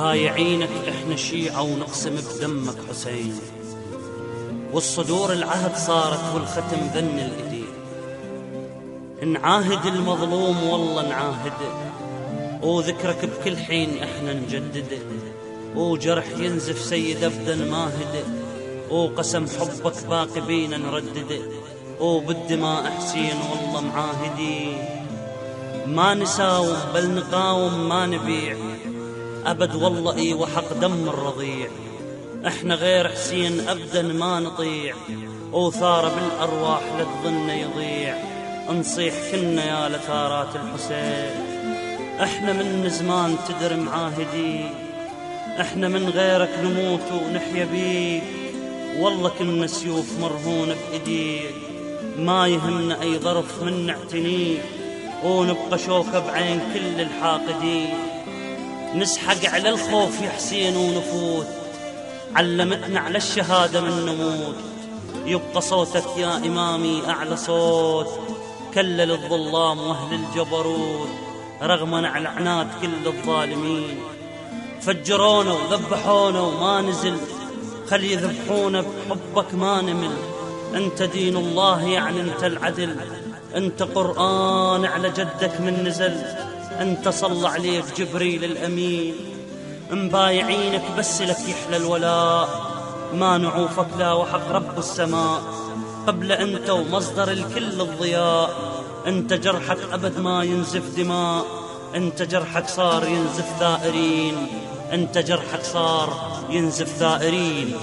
مبايعينك إحنا شيعة ونقسم بدمك حسين. والصدور العهد صارت والختم ذن الإيدين. نعاهد المظلوم والله نعاهده وذكرك بكل حين إحنا نجدده وجرح ينزف سيد أبدا ماهده وقسم حبك باقي بينا نردده وبالدماء حسين والله معاهدين. ما نساوم بل نقاوم ما نبيع. أبد والله إي وحق دم الرضيع. إحنا غير حسين أبدا ما نطيع. وثار بالأرواح لتظن يضيع. نصيح كنا يا لثارات الحسين. إحنا من زمان تدر معاهدين إحنا من غيرك نموت ونحيا بيك والله كنا سيوف مرهونة بإيديك ما يهمنا أي ظرف من نعتنيك ونبقى شوكة بعين كل الحاقدين. نسحق على الخوف يا حسين ونفوت. علمتنا على الشهادة من نموت. يبقى صوتك يا إمامي أعلى صوت. كلل الظلام وأهل الجبروت. رغما على عناد كل الظالمين. فجرونا وذبحونا وما نزل. خل يذبحونا بحبك ما نمل. أنت دين الله يعني أنت العدل. أنت قرآن على جدك من نزل. انت صلى عليك جبريل الأمين. مبايعينك بس لك يحلى الولاء. ما نعوفك لا وحق رب السماء. قبل انت ومصدر الكل الضياء. أنت جرحك أبد ما ينزف دماء. أنت جرحك صار ينزف ثائرين. أنت جرحك صار ينزف ثائرين.